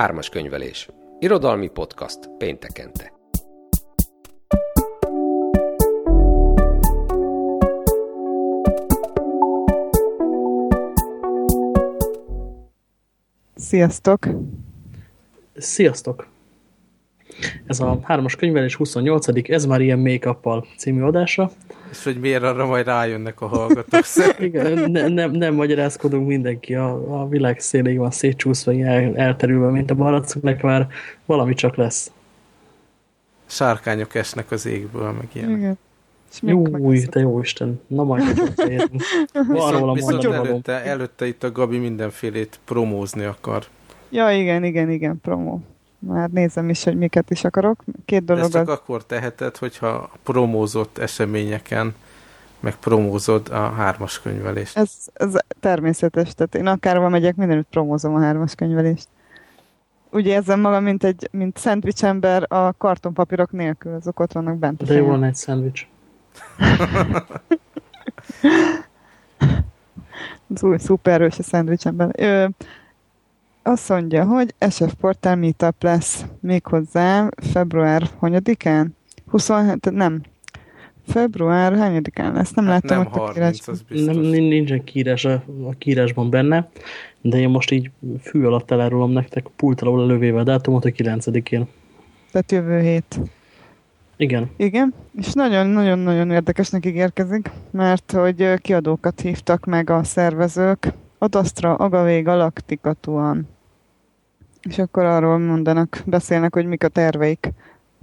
Hármas könyvelés. Irodalmi podcast péntekente. Sziasztok! Sziasztok! Ez a hármas könyvelés 28 ez már ilyen make című adása. És hogy miért arra majd rájönnek a hallgatók Igen, ne, nem, nem magyarázkodunk, mindenki a, a világ széléig van szétcsúszva, el, elterülve, mint a baracok, már valami csak lesz. Sárkányok esnek az égből, meg ilyen. Igen. Jó, te jó Isten. Na majd érünk. Viszont, viszont előtte, előtte itt a Gabi mindenfélét promózni akar. Ja, igen, igen, igen, promó. Már nézem is, hogy miket is akarok. Két dolog. ezt csak akkor teheted, hogyha promózott eseményeken meg promózod a hármas könyvelést. Ez, ez természetes, tehát én akárva megyek, mindenütt promózom a hármas könyvelést. Úgy érzem magam, mint egy mint szendvics ember a kartonpapírok nélkül, azok ott vannak bent. De jó van egy szendvics. az új szupererős a szendvics ember. Ö, azt mondja, hogy SF Portál Meetup lesz méghozzá február hanyadikán? 27, nem. Február hányadikán lesz? Nem hát láttam nem hogy 30, a Nem, nincsen kiírás a, a kiírásban benne, de én most így fű alatt elárulom nektek pult alól lővével dátumot, hogy 9-én. Tehát jövő hét. Igen. Igen, és nagyon-nagyon-nagyon érdekesnek ígérkezik, mert hogy kiadókat hívtak meg a szervezők, Adastra, Agave, Galactica, Tuan. És akkor arról mondanak, beszélnek, hogy mik a terveik,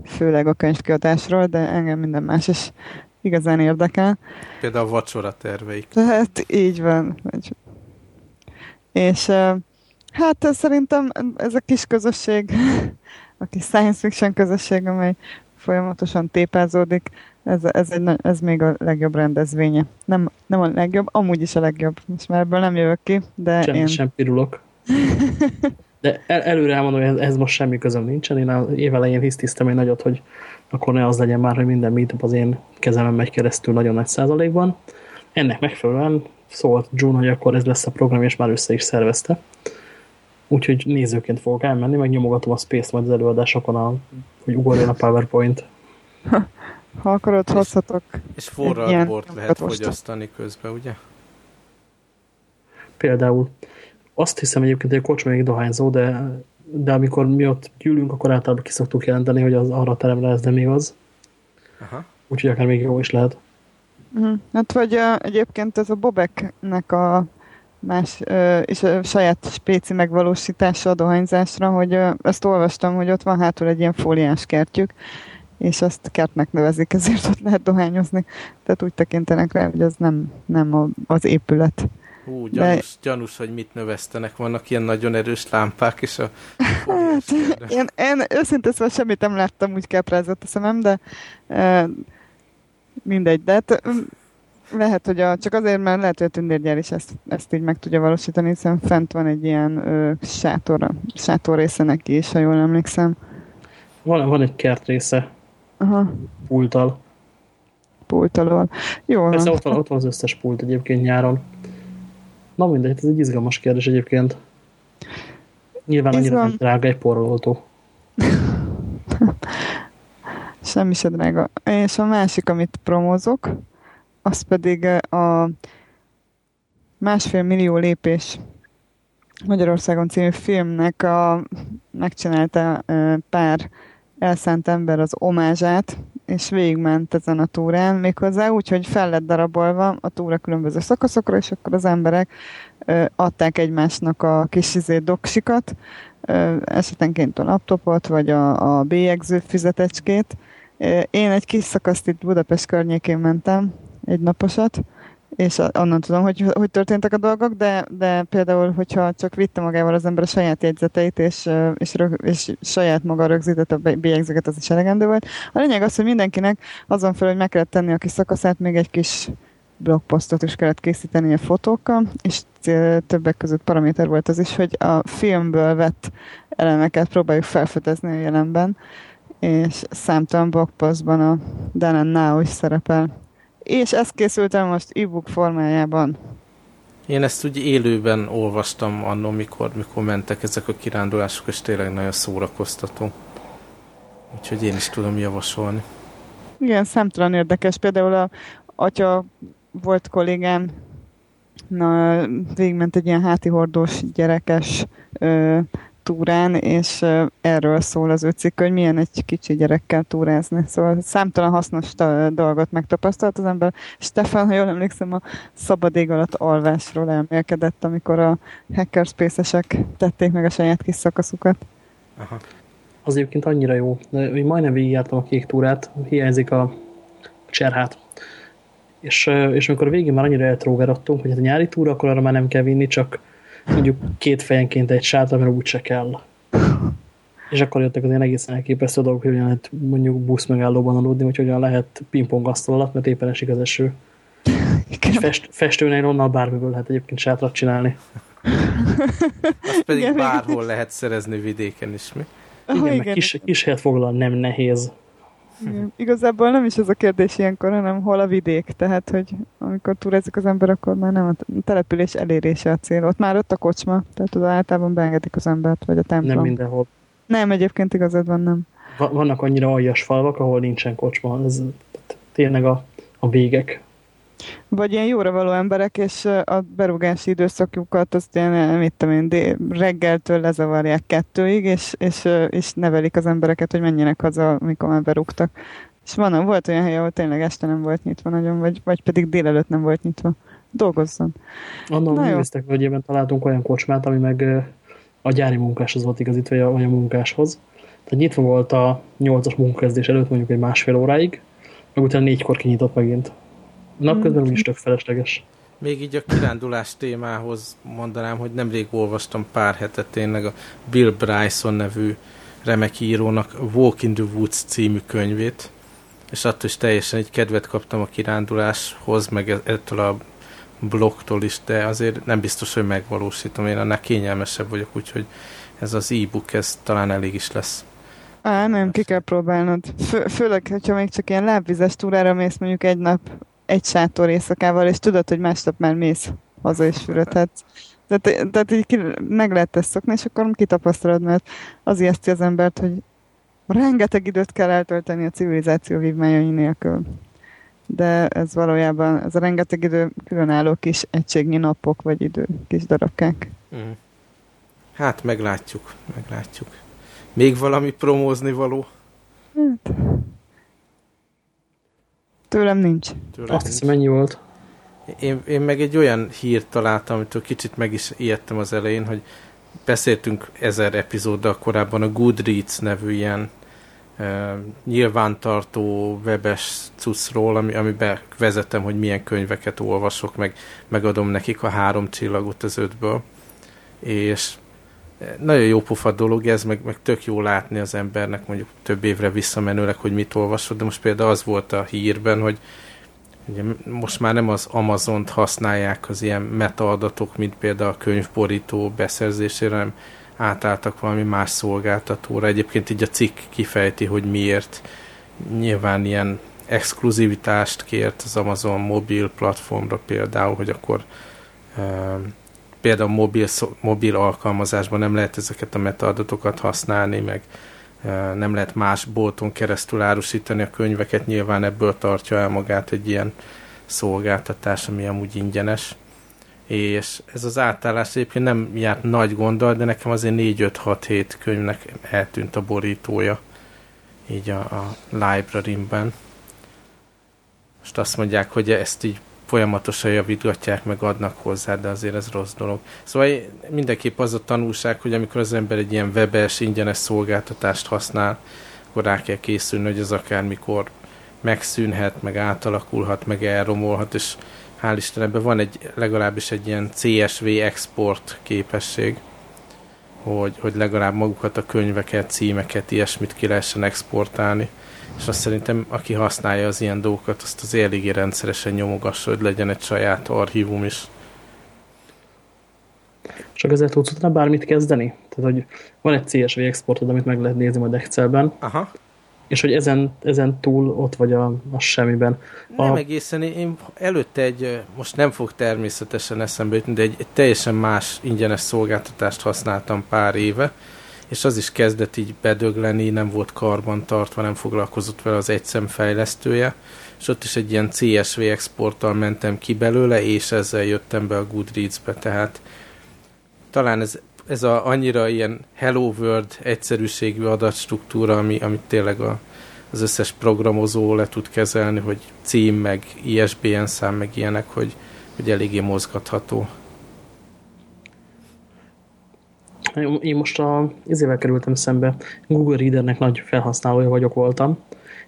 főleg a könyvkiadásról, de engem minden más is igazán érdekel. Például a vacsora terveik. Tehát így van. És hát szerintem ez a kis közösség, a kis science fiction közösség, amely folyamatosan tépázódik, ez, ez, egy, ez még a legjobb rendezvénye. Nem, nem a legjobb, amúgy is a legjobb. Most már ebből nem jövök ki, de sem, én... Sem pirulok. De el, előre elmondom, hogy ez, most semmi közöm nincsen. Én az évelején hisztisztem egy nagyot, hogy akkor ne az legyen már, hogy minden meetup az én kezemen megy keresztül nagyon nagy százalékban. Ennek megfelelően szólt June, hogy akkor ez lesz a program, és már össze is szervezte. Úgyhogy nézőként fogok elmenni, meg nyomogatom a Space-t majd az előadásokon, a, hogy ugorjon a PowerPoint. Ha akarod, hozhatok. És forralt bort lehet fogyasztani közben, ugye? Például. Azt hiszem egyébként, hogy a kocsma még dohányzó, de, de amikor mi ott gyűlünk, akkor általában ki szoktuk jelenteni, hogy az arra teremre ez nem igaz. Aha. Úgyhogy akár még jó is lehet. Uh-huh. Hát vagy uh, egyébként ez a Bobeknek a más uh, és a saját spéci megvalósítása a dohányzásra, hogy uh, ezt olvastam, hogy ott van hátul egy ilyen fóliás kertjük, és azt kertnek nevezik, ezért ott lehet dohányozni. Tehát úgy tekintenek rá, hogy az nem, nem a, az épület. Hú, gyanús, De... gyanús, hogy mit növesztenek. Vannak ilyen nagyon erős lámpák, és a... Hát, én, én őszintén szóval semmit nem láttam, úgy keprázott a szemem, de e, mindegy. De hát, lehet, hogy a, csak azért, mert lehet, hogy a tündérgyár is ezt, ezt így meg tudja valósítani, hiszen fent van egy ilyen ö, sátor, sátor része neki is, ha jól emlékszem. Van, van egy kert része, Aha. Pulttal. Pultalól. Jó. Persze ott van, ott van az összes pult egyébként nyáron. Na mindegy, ez egy izgalmas kérdés egyébként. Nyilván annyira Izgalm... nem drága egy porolótó. Semmi se drága. És a másik, amit promózok, az pedig a másfél millió lépés Magyarországon című filmnek a megcsinálta pár elszánt ember az omázsát, és végigment ezen a túrán, méghozzá úgy, hogy fel lett darabolva a túra különböző szakaszokra, és akkor az emberek ö, adták egymásnak a kis izé doksikat, ö, esetenként a laptopot, vagy a, a bélyegző fizetecskét. Én egy kis szakaszt itt Budapest környékén mentem, egy naposat, és onnan tudom, hogy hogy történtek a dolgok, de, de például, hogyha csak vitte magával az ember a saját jegyzeteit, és, és, rög, és saját maga rögzített a bélyegzőket, az is elegendő volt. A lényeg az, hogy mindenkinek azon fel, hogy meg kellett tenni a kis szakaszát, még egy kis blogposztot is kellett készíteni a fotókkal, és többek között paraméter volt az is, hogy a filmből vett elemeket próbáljuk felfedezni a jelenben, és számtalan blogposztban a Dan Now is szerepel és ez készült el most e-book formájában. Én ezt úgy élőben olvastam annól, mikor, mikor mentek ezek a kirándulások, és tényleg nagyon szórakoztató. Úgyhogy én is tudom javasolni. Igen, szemtelen érdekes. Például a atya volt kollégám, na, végigment egy ilyen háti hordós gyerekes ö, túrán, és erről szól az ő cikk, hogy milyen egy kicsi gyerekkel túrázni. Szóval számtalan hasznos dolgot megtapasztalt az ember. Stefan, ha jól emlékszem, a szabad ég alatt alvásról elmélkedett, amikor a hackerspace-esek tették meg a saját kis szakaszukat. Aha. Az egyébként annyira jó. Én majdnem végigjártam a kék túrát, hiányzik a cserhát és, és amikor a végén már annyira eltróverodtunk, hogy hát a nyári túra, akkor arra már nem kell vinni, csak mondjuk két fejenként egy sátra, mert úgyse kell. És akkor jöttek az ilyen egészen elképesztő dolgok, hogy hogyan lehet mondjuk busz megállóban aludni, vagy hogyan lehet pingpong asztal alatt, mert éppen esik az eső. És fest, festőnél onnan bármiből lehet egyébként sátrat csinálni. Azt pedig igen, bárhol igen. lehet szerezni vidéken is, mi? Igen, oh, igen. kis, kis helyet foglal, nem nehéz. Igazából nem is ez a kérdés ilyenkor, hanem hol a vidék. Tehát, hogy amikor túrázik az ember, akkor már nem a település elérése a cél. Ott már ott a kocsma, tehát oda általában beengedik az embert, vagy a templom. Nem mindenhol. Nem, egyébként igazad van, nem. Vannak annyira aljas falvak, ahol nincsen kocsma. Ez tényleg a, a végek. Vagy ilyen jóra való emberek, és a berúgási időszakjukat azt ilyen, mit tudom én, dél, reggeltől lezavarják kettőig, és, és, és nevelik az embereket, hogy menjenek haza, mikor már berúgtak. És van, volt olyan hely, ahol tényleg este nem volt nyitva nagyon, vagy, vagy pedig délelőtt nem volt nyitva. Dolgozzon. Annak megnéztek, hogy évben találtunk olyan kocsmát, ami meg a gyári munkáshoz volt igazítva, vagy a, munkáshoz. Tehát nyitva volt a nyolcas munkakezdés előtt mondjuk egy másfél óráig, meg utána négykor kinyitott megint. Napközben mm. is tök felesleges. Még így a kirándulás témához mondanám, hogy nemrég olvastam pár hetet tényleg a Bill Bryson nevű remek írónak Walk in the Woods című könyvét, és attól is teljesen egy kedvet kaptam a kiránduláshoz, meg e- ettől a blogtól is, de azért nem biztos, hogy megvalósítom. Én annál kényelmesebb vagyok, úgyhogy ez az e-book, ez talán elég is lesz. Á, nem, ki kell próbálnod. Fő, főleg, hogyha még csak ilyen lábvizes túrára mész mondjuk egy nap egy sátor éjszakával, és tudod, hogy másnap már mész haza és fürödhetsz. Tehát, tehát így ki, meg lehet ezt szokni, és akkor kitapasztalod, mert az ijeszti az embert, hogy rengeteg időt kell eltölteni a civilizáció vívmányai nélkül. De ez valójában, ez a rengeteg idő különálló kis egységnyi napok, vagy idő, kis darabkák. Mm. Hát meglátjuk, meglátjuk. Még valami promózni való? Hát, Tőlem nincs. Tőlem Azt hiszem, ennyi volt. Én, én meg egy olyan hírt találtam, amitől kicsit meg is ijedtem az elején, hogy beszéltünk ezer epizóddal korábban a Goodreads nevű ilyen uh, nyilvántartó webes cuccról, ami, amiben vezetem, hogy milyen könyveket olvasok, meg megadom nekik a három csillagot az ötből. És nagyon jó pufa dolog ez, meg, meg tök jó látni az embernek mondjuk több évre visszamenőleg, hogy mit olvasod, de most például az volt a hírben, hogy ugye most már nem az Amazont használják az ilyen metaadatok, mint például a könyvborító beszerzésére, hanem átálltak valami más szolgáltatóra. Egyébként így a cikk kifejti, hogy miért. Nyilván ilyen exkluzivitást kért az Amazon mobil platformra például, hogy akkor például mobil, mobil alkalmazásban nem lehet ezeket a metaadatokat használni, meg nem lehet más bolton keresztül árusítani a könyveket, nyilván ebből tartja el magát egy ilyen szolgáltatás, ami amúgy ingyenes. És ez az átállás egyébként nem járt nagy gonddal, de nekem azért 4-5-6-7 könyvnek eltűnt a borítója így a, a library-ben. Most azt mondják, hogy ezt így folyamatosan javítgatják, meg adnak hozzá, de azért ez rossz dolog. Szóval mindenképp az a tanulság, hogy amikor az ember egy ilyen webes, ingyenes szolgáltatást használ, akkor rá kell készülni, hogy ez akármikor megszűnhet, meg átalakulhat, meg elromolhat, és hál' Isten van egy, legalábbis egy ilyen CSV export képesség, hogy, hogy legalább magukat a könyveket, címeket, ilyesmit ki lehessen exportálni és azt szerintem, aki használja az ilyen dolgokat, azt az eléggé rendszeresen nyomogassa, hogy legyen egy saját archívum is. Csak ezzel tudsz utána bármit kezdeni? Tehát, hogy van egy CSV exportod, amit meg lehet nézni majd Excelben, Aha. És hogy ezen, ezen túl ott vagy a, a semmiben. A... Nem egészen, én előtte egy, most nem fog természetesen eszembe jutni, de egy, egy teljesen más ingyenes szolgáltatást használtam pár éve, és az is kezdett így bedögleni, nem volt karban tartva, nem foglalkozott vele az egyszem fejlesztője, és ott is egy ilyen CSV exporttal mentem ki belőle, és ezzel jöttem be a Goodreads-be, tehát talán ez, ez a annyira ilyen Hello World egyszerűségű adatstruktúra, ami, amit tényleg a, az összes programozó le tud kezelni, hogy cím, meg ISBN szám, meg ilyenek, hogy, hogy eléggé mozgatható. Én most a, ezével kerültem szembe, Google Readernek nagy felhasználója vagyok voltam,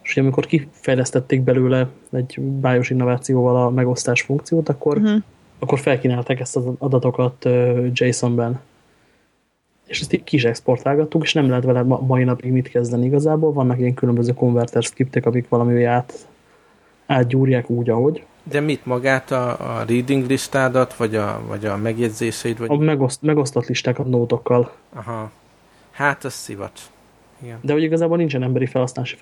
és ugye amikor kifejlesztették belőle egy bájos innovációval a megosztás funkciót, akkor, uh mhm. -huh. akkor felkínálták ezt az adatokat JSON-ben. És ezt így kis exportálgattuk, és nem lehet vele ma, mai napig mit kezdeni igazából. Vannak ilyen különböző konverter skriptek, amik valami át, átgyúrják úgy, ahogy. De mit, magát a, a reading listádat, vagy a, vagy a megjegyzéseid? Vagy... A megoszt, megosztott listákat nótokkal. Aha. Hát, az szivacs. Igen. De hogy igazából nincsen emberi felhasználási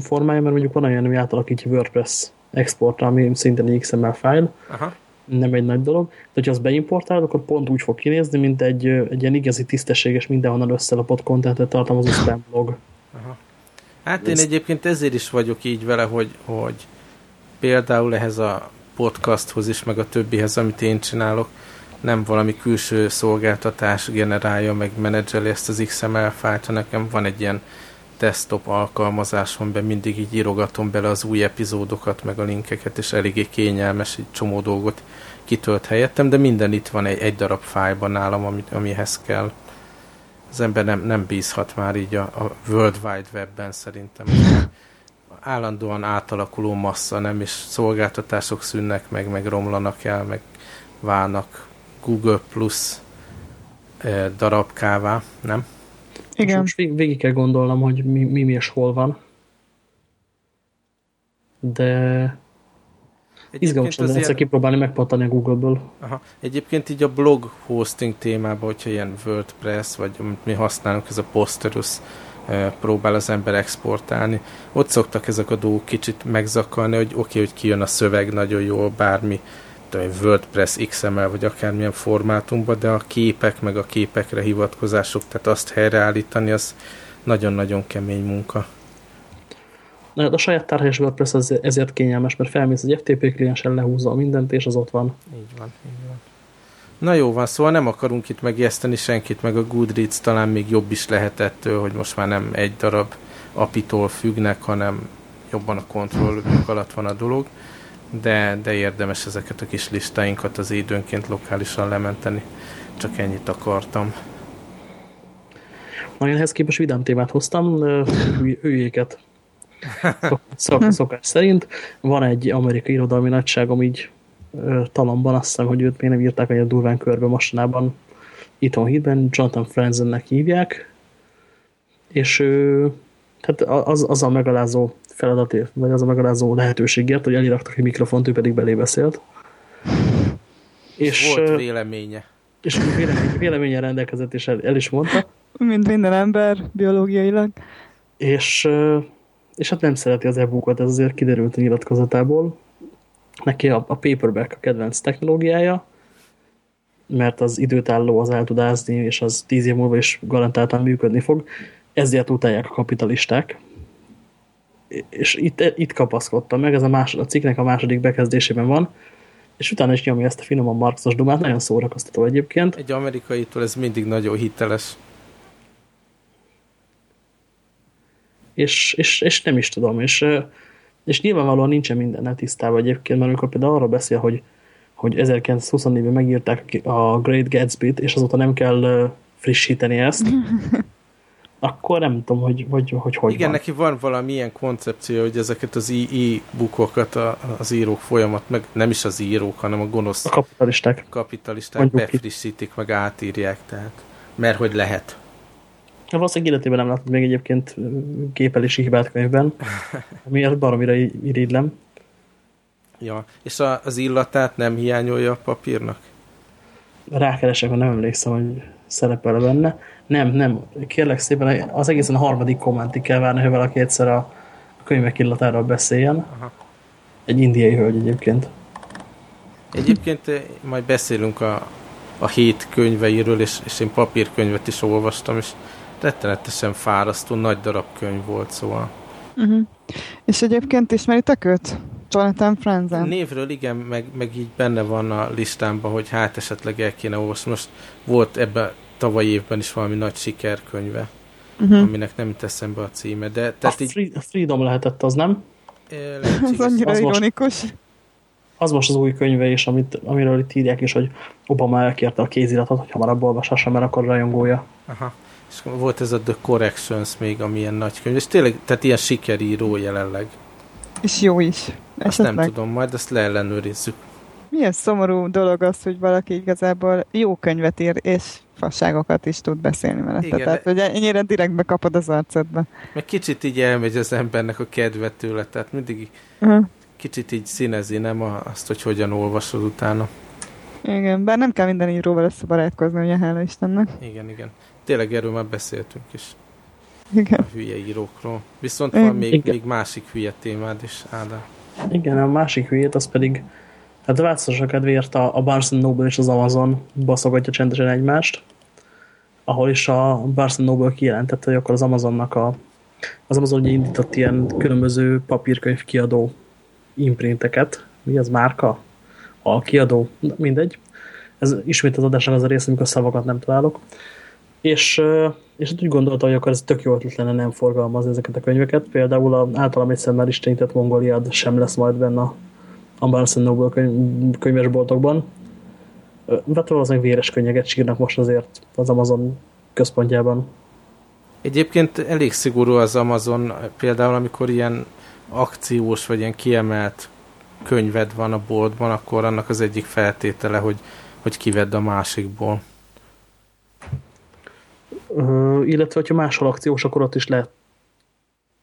formája, mert mondjuk van olyan, ami átalakítja WordPress exportra, ami szintén egy XML file, Aha. nem egy nagy dolog, de hogyha azt beimportálod, akkor pont úgy fog kinézni, mint egy, egy ilyen igazi tisztességes, mindenhonnan összelapott kontentet tartalmazó spam blog. Aha. Hát én Ezt... egyébként ezért is vagyok így vele, hogy, hogy például ehhez a podcasthoz is, meg a többihez, amit én csinálok, nem valami külső szolgáltatás generálja, meg menedzseli ezt az XML fájlt, nekem van egy ilyen desktop alkalmazásom, be mindig így írogatom bele az új epizódokat, meg a linkeket, és eléggé kényelmes, egy csomó dolgot kitölt helyettem, de minden itt van egy, egy darab fájban nálam, ami, amihez kell. Az ember nem, nem bízhat már így a, a World Wide Webben szerintem. Állandóan átalakuló massza, nem, és szolgáltatások szűnnek meg, meg romlanak el, meg válnak Google Plus eh, darabkává, nem? Igen. Most végig kell gondolnom, hogy mi, mi, mi és hol van. De izgalmas lenne egyszer kipróbálni, megpattani a Google-ből. Aha. Egyébként így a blog hosting témában, hogyha ilyen WordPress, vagy amit mi használunk, ez a Posterus próbál az ember exportálni. Ott szoktak ezek a dolgok kicsit megzakalni, hogy oké, okay, hogy kijön a szöveg nagyon jól, bármi tudom, WordPress, XML vagy akármilyen formátumban, de a képek meg a képekre hivatkozások, tehát azt helyreállítani, az nagyon-nagyon kemény munka. Na, a saját tárhelyes WordPress ezért kényelmes, mert felmész egy FTP kliensen, lehúzza mindent, és az ott van. Így van, így van. Na jó van, szóval nem akarunk itt megijeszteni senkit, meg a Goodreads talán még jobb is lehetett, hogy most már nem egy darab apitól függnek, hanem jobban a kontrolljuk alatt van a dolog de, de érdemes ezeket a kis listáinkat az időnként lokálisan lementeni. Csak ennyit akartam. Na, én ehhez képest vidám témát hoztam, hülyéket. Szok, szokás szerint. Van egy amerikai irodalmi nagyságom így talamban, azt hiszem, hogy őt még nem írták a durván körbe mostanában itthon hitben, Jonathan Franzennek hívják, és ő, hát az, az a megalázó feladatért, vagy az a megalázó lehetőségért, hogy eliraktak egy mikrofont, ő pedig belé beszélt. És, volt véleménye. És véleménye, véleménye rendelkezett, és el, el is mondta. Mint minden ember, biológiailag. És, és hát nem szereti az e-bookot, ez azért kiderült a nyilatkozatából. Neki a, a paperback a kedvenc technológiája, mert az időtálló az el tud ázni, és az tíz év múlva is garantáltan működni fog. Ezért utálják a kapitalisták, és itt, itt kapaszkodtam meg, ez a, másod, a cikknek a második bekezdésében van, és utána is nyomja ezt a finoman marxos dumát, nagyon szórakoztató egyébként. Egy amerikaitól ez mindig nagyon hiteles. És, és, és nem is tudom, és, és nyilvánvalóan nincsen mindennel tisztában egyébként, mert amikor például arról beszél, hogy, hogy 1924-ben megírták a Great Gatsby-t, és azóta nem kell frissíteni ezt, akkor nem tudom, hogy hogy, hogy, hogy Igen, van. neki van valami ilyen koncepció, hogy ezeket az e-bookokat az írók folyamat, meg nem is az írók, hanem a gonosz a kapitalisták, kapitalisták Mondjuk befrissítik, meg átírják, tehát mert hogy lehet. Na, valószínűleg életében nem látod még egyébként gépelési hibát könyvben, miért baromira irigylem. Ja, és a, az illatát nem hiányolja a papírnak? Rákeresek, mert nem emlékszem, hogy szerepel benne. Nem, nem. Kérlek szépen, az egészen a harmadik kommentig kell várni, hogy valaki egyszer a, a könyvek illatáról beszéljen. Aha. Egy indiai hölgy egyébként. Egyébként eh, majd beszélünk a, a hét könyveiről, és, és én papírkönyvet is olvastam, és rettenetesen fárasztó, nagy darab könyv volt, szóval. Uh-huh. És egyébként ismeritek őt? Jonathan Franzen? Névről igen, meg, meg így benne van a listámban, hogy hát esetleg el kéne olvasni. Most volt ebben tavaly évben is valami nagy sikerkönyve, uh-huh. aminek nem teszem be a címe. De, tehát a, így, Freedom lehetett az, nem? Ez annyira az ironikus. Most, az most az új könyve is, amit, amiről itt írják is, hogy Obama elkérte a kéziratot, hogy hamarabb olvashassa, mert akkor rajongója. Aha. És volt ez a The Corrections még, amilyen nagy könyv, és tényleg, tehát ilyen sikeríró jelenleg. És jó is. Azt nem tudom, majd azt leellenőrizzük. Milyen szomorú dolog az, hogy valaki igazából jó könyvet ír, és fasságokat is tud beszélni mellette. Igen, tehát, hogy ennyire direkt bekapod az arcodba. Meg kicsit így elmegy az embernek a kedve tőle, tehát mindig uh-huh. kicsit így színezi, nem azt, hogy hogyan olvasod utána. Igen, bár nem kell minden íróval összebarátkozni, ugye hála Istennek. Igen, igen. Tényleg erről már beszéltünk is. Igen. A hülye írókról. Viszont van még, még másik hülye témád is, Ádám. Igen, a másik hülyét, az pedig hát a változatosak kedvéért a, a Barnes Noble és az Amazon baszogatja csendesen egymást, ahol is a Barnes Noble kijelentette, hogy akkor az Amazonnak a az Amazon ugye indított ilyen különböző papírkönyv kiadó imprinteket. Mi az márka? A kiadó, mindegy. Ez ismét az adásnak az a rész, amikor szavakat nem találok. És, és úgy gondolta, hogy akkor ez tök jó ötlet lenne nem forgalmazni ezeket a könyveket. Például a általam egyszer már istenített Mongoliad sem lesz majd benne a, a Barnes Noble könyv, könyvesboltokban. Hát valószínűleg véres könyveket sírnak most azért az Amazon központjában. Egyébként elég szigorú az Amazon, például amikor ilyen akciós vagy ilyen kiemelt könyved van a boltban, akkor annak az egyik feltétele, hogy, hogy kivedd a másikból. Illetve, hogyha máshol akciós, akkor ott is lehet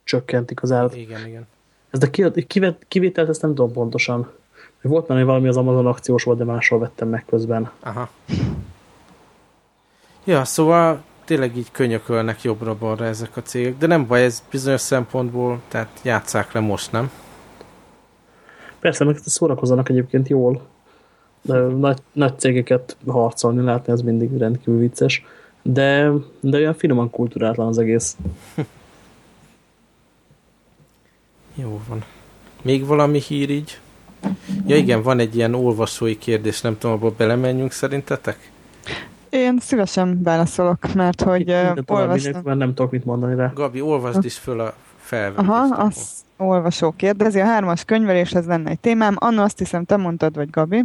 csökkentik az árat. Igen, igen. Ez kivet, kivételt ezt nem tudom pontosan. Volt már valami az Amazon akciós volt, de máshol vettem meg közben. Aha. Ja, szóval tényleg így könyökölnek jobbra-balra ezek a cégek, de nem baj, ez bizonyos szempontból, tehát játsszák le most, nem? Persze, meg szórakozzanak egyébként jól. De nagy, nagy cégeket harcolni látni, ez mindig rendkívül vicces de, de olyan finoman kulturátlan az egész. Jó van. Még valami hír így? Ja igen, van egy ilyen olvasói kérdés, nem tudom, abba belemenjünk szerintetek? Én szívesen válaszolok, mert hogy olvastam. Nem tudok mit mondani rá. Gabi, olvasd is föl a felvetést. Aha, az, olvasó kérdezi, a hármas könyveléshez lenne egy témám. Anna azt hiszem, te mondtad, vagy Gabi,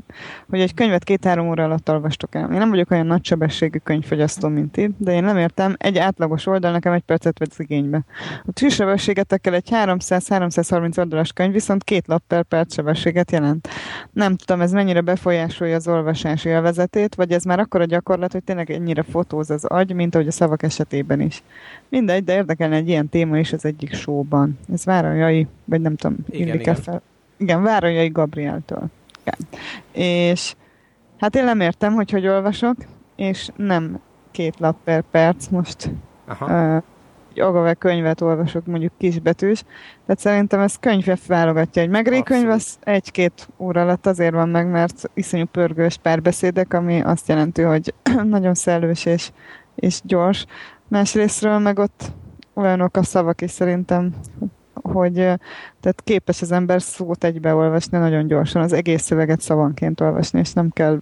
hogy egy könyvet két-három óra alatt olvastok el. Én nem vagyok olyan nagysebességű könyvfogyasztó, mint ti, de én nem értem, egy átlagos oldal nekem egy percet vesz igénybe. A sebességetekkel egy 300-330 oldalas könyv viszont két lap per perc sebességet jelent. Nem tudom, ez mennyire befolyásolja az olvasási élvezetét, vagy ez már akkor a gyakorlat, hogy tényleg ennyire fotóz az agy, mint ahogy a szavak esetében is. Mindegy, de érdekelne egy ilyen téma is az egyik showban. Ez Várajai, vagy nem tudom, igen, igen. fel. Igen, Várajai Gabrieltől. Igen. És hát én nem értem, hogy hogy olvasok, és nem két lap per perc most. Aha. Uh, Agave könyvet olvasok, mondjuk kisbetűs, tehát szerintem ez könyve válogatja. Egy megré könyv az egy-két óra alatt azért van meg, mert iszonyú pörgős párbeszédek, ami azt jelenti, hogy nagyon szellős és, és gyors. Másrésztről meg ott olyanok a szavak is szerintem, hogy tehát képes az ember szót egybeolvasni nagyon gyorsan, az egész szöveget szavanként olvasni, és nem kell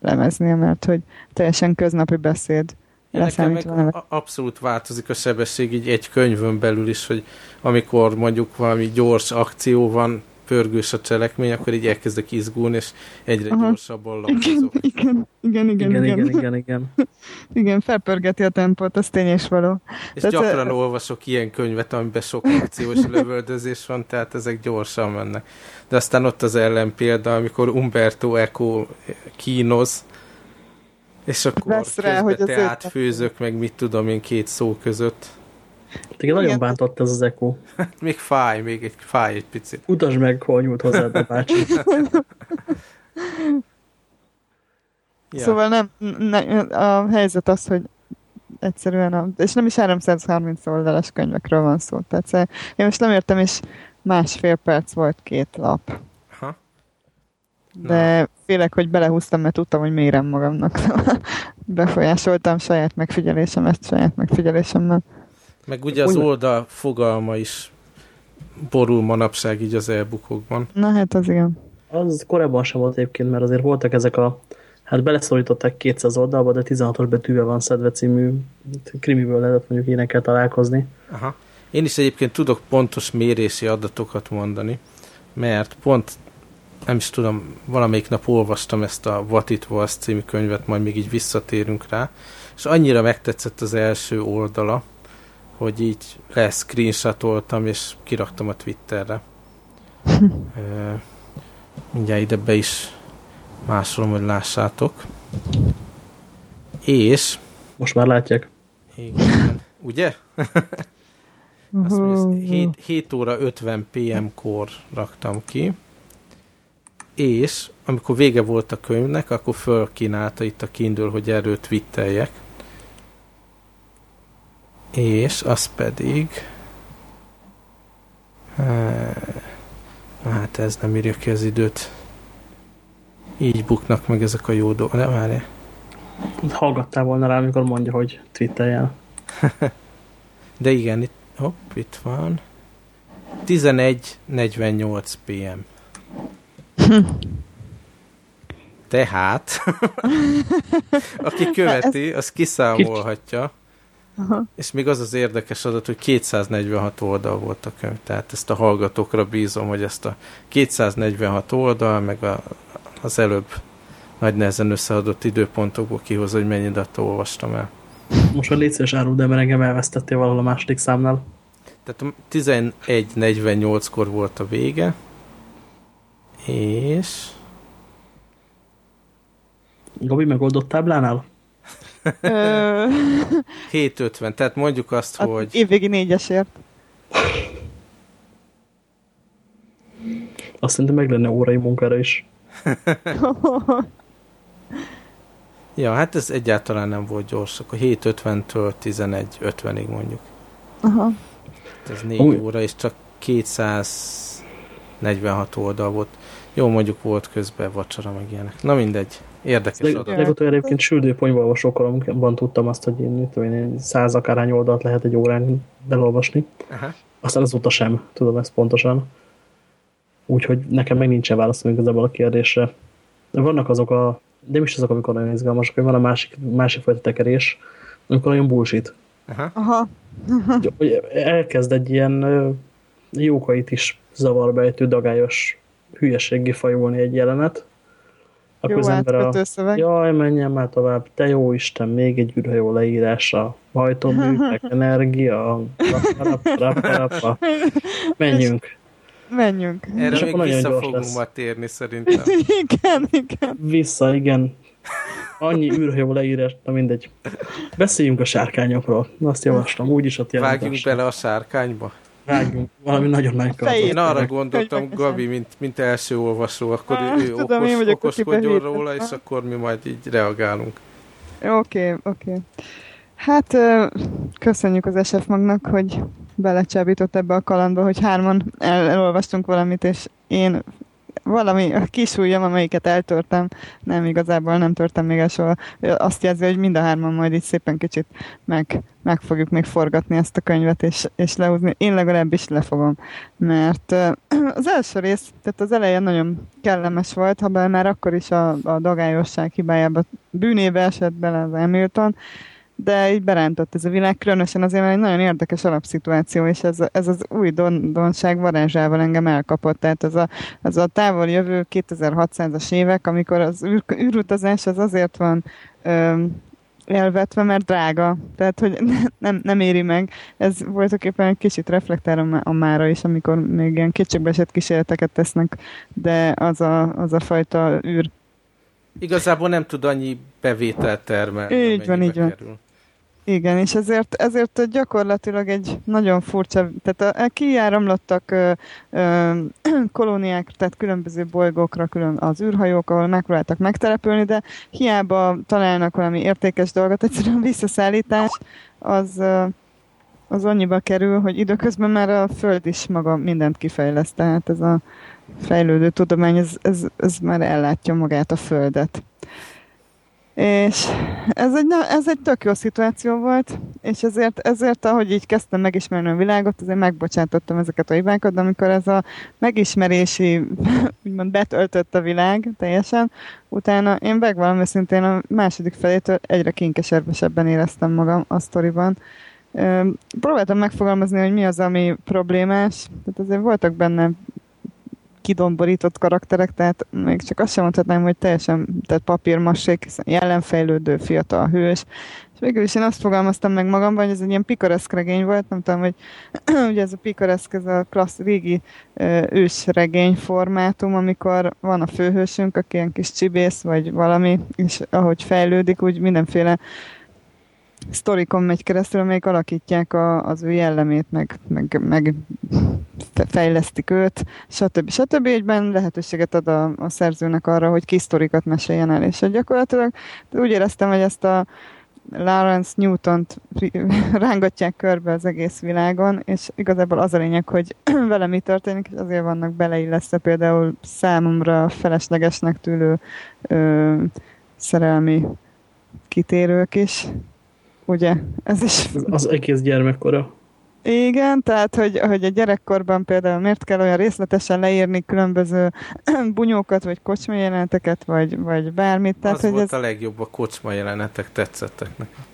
lemeznie, mert hogy teljesen köznapi beszéd. Nekem abszolút változik a sebesség így egy könyvön belül is, hogy amikor mondjuk valami gyors akció van, pörgős a cselekmény, akkor így elkezdek izgulni, és egyre Aha. gyorsabban lapozok. Igen, igen, igen, igen, igen, igen, igen, igen. igen felpörgeti a tempót, az tény és való. És tehát, gyakran e... olvasok ilyen könyvet, amiben sok akciós lövöldözés van, tehát ezek gyorsan mennek. De aztán ott az ellen példa, amikor Umberto Eco kínoz, és akkor Vesz rá, hogy te átfőzök, meg mit tudom én két szó között. Téged nagyon bántott ez az eko. még fáj, még egy fáj egy picit. Utasd meg, hol nyújt hozzád a bácsi. ja. Szóval nem, ne, a helyzet az, hogy egyszerűen, a, és nem is 330 oldalas könyvekről van szó. Tehát én most nem értem, és másfél perc volt két lap. Aha. De Na. félek, hogy belehúztam, mert tudtam, hogy mérem magamnak. Befolyásoltam saját megfigyelésemet, saját megfigyelésemmel. Meg ugye az oldal fogalma is borul manapság így az elbukókban. Na hát az igen. Az korábban sem volt egyébként, mert azért voltak ezek a hát beleszorították 200 oldalba, de 16-os betűvel van szedve című krimiből lehetett mondjuk énekkel találkozni. Aha. Én is egyébként tudok pontos mérési adatokat mondani, mert pont nem is tudom, valamelyik nap olvastam ezt a What It Was című könyvet, majd még így visszatérünk rá, és annyira megtetszett az első oldala, hogy így leszcreenshotoltam, és kiraktam a Twitterre. mindjárt ide be is másolom, hogy lássátok. És... Most már látják. Igen. Ugye? Azt mondja, 7, 7 óra 50 PM-kor raktam ki, és amikor vége volt a könyvnek, akkor fölkínálta itt a Kindle, hogy erről twitteljek. És az pedig... Hát ez nem írja ki az időt. Így buknak meg ezek a jó dolgok. Ne várj. Hallgattál volna rá, amikor mondja, hogy twitteljel. De igen, itt, hopp, itt van. 11.48 PM. Tehát, aki követi, az kiszámolhatja, Aha. És még az az érdekes adat, hogy 246 oldal volt a könyv, tehát ezt a hallgatókra bízom, hogy ezt a 246 oldal, meg a, az előbb nagy nehezen összeadott időpontokból kihoz, hogy mennyi adat olvastam el. Most a létszeres árul, de mert engem elvesztettél valahol a második számnál. Tehát 11.48-kor volt a vége, és... Gabi megoldott táblánál? 750, tehát mondjuk azt, hát hogy... Évvégi négyesért. Azt szerintem meg lenne órai munkára is. ja, hát ez egyáltalán nem volt gyors. Akkor 7.50-től 11.50-ig mondjuk. Aha. Ez 4 Úgy. óra, és csak 246 oldal volt. Jó, mondjuk volt közben vacsora, meg ilyenek. Na mindegy. Érdekes Leg, adat. Legutoljára egyébként süldőponyvalvasókoromban tudtam azt, hogy én, tudom, én száz akárhány oldalt lehet egy órán belolvasni. Aha. Aztán azóta sem tudom ezt pontosan. Úgyhogy nekem meg nincsen válaszom igazából a kérdésre. De vannak azok a, de nem is azok, amikor nagyon izgalmasak, hogy van a másik, másik fajta tekerés, amikor nagyon bullshit. Aha. Aha. elkezd egy ilyen jókait is zavarbejtő, dagályos hülyeséggé fajulni egy jelenet, akkor jó az ember a, szöveg. jaj, menjen már tovább, te jó Isten, még egy űrhajó leírása, hajtóműtek, energia, menjünk. Menjünk. Erre még vissza fogunk ma térni szerintem. igen, igen. Vissza, igen. Annyi űrhajó leírás, na mindegy. Beszéljünk a sárkányokról. Azt javaslom, úgyis ott jelentős. Vágjunk bele a sárkányba vágjunk valami nagyon nagy Én arra gondoltam, Gabi, mint, mint első olvasó, akkor ah, ő tudom, okos, én okoskodjon róla, és akkor mi majd így reagálunk. Oké, okay, oké. Okay. Hát köszönjük az SF magnak, hogy belecsábított ebbe a kalandba, hogy hárman el, elolvastunk valamit, és én valami a kis ujjam, amelyiket eltörtem, nem igazából nem törtem még el soha. Azt jelzi, hogy mind a hárman majd így szépen kicsit meg, meg fogjuk még forgatni ezt a könyvet, és, és lehúzni. Én legalábbis lefogom, mert az első rész, tehát az eleje nagyon kellemes volt, ha már akkor is a, a dagályosság hibájába bűnébe esett bele az Hamilton, de így berántott ez a világ, különösen azért, mert egy nagyon érdekes alapszituáció, és ez, ez az új don, donság varázsával engem elkapott. Tehát ez a, ez a távol jövő 2600-as évek, amikor az űr, űrutazás az azért van ö, elvetve, mert drága. Tehát, hogy nem, nem éri meg. Ez voltaképpen egy kicsit reflektál a mára is, amikor még ilyen esett kísérleteket tesznek, de az a, az a fajta űr Igazából nem tud annyi bevételt termelni. Így van, így van. Kerül. Igen, és ezért, ezért gyakorlatilag egy nagyon furcsa, tehát a, a kiáramlottak ö, ö, kolóniák, tehát különböző bolygókra külön az űrhajók, ahol megpróbáltak megtelepülni, de hiába találnak valami értékes dolgot, egyszerűen visszaszállítás az, az annyiba kerül, hogy időközben már a Föld is maga mindent kifejleszt, tehát ez a fejlődő tudomány, ez, ez, ez már ellátja magát a Földet. És ez egy, ez egy tök jó szituáció volt, és ezért, ezért, ahogy így kezdtem megismerni a világot, azért megbocsátottam ezeket a hibákat, de amikor ez a megismerési, úgymond betöltött a világ teljesen, utána én megvalom őszintén a második felétől egyre kinkeserbesebben éreztem magam a sztoriban. Próbáltam megfogalmazni, hogy mi az, ami problémás. Tehát azért voltak benne kidomborított karakterek, tehát még csak azt sem mondhatnám, hogy teljesen tehát papírmassék, hiszen jelenfejlődő fiatal hős. És végül is én azt fogalmaztam meg magamban, hogy ez egy ilyen pikareszk regény volt, nem tudom, hogy ugye ez a pikareszk, ez a klassz, régi ősregény formátum, amikor van a főhősünk, aki ilyen kis csibész, vagy valami, és ahogy fejlődik, úgy mindenféle sztorikon megy keresztül, amelyik alakítják a, az ő jellemét, meg, meg, meg fejlesztik őt, stb. stb. Egyben lehetőséget ad a, a szerzőnek arra, hogy kis sztorikat meséljen el, és gyakorlatilag úgy éreztem, hogy ezt a Lawrence Newton-t rángatják körbe az egész világon, és igazából az a lényeg, hogy vele mi történik, és azért vannak beleillesztve például számomra feleslegesnek tűlő ö, szerelmi kitérők is, ugye? Ez is... Az egész gyermekkora. Igen, tehát, hogy, hogy a gyerekkorban például miért kell olyan részletesen leírni különböző bunyókat, vagy kocsma jeleneteket, vagy, vagy bármit. Tehát, az hogy volt ez... a legjobb, a kocsma jelenetek tetszettek nekem.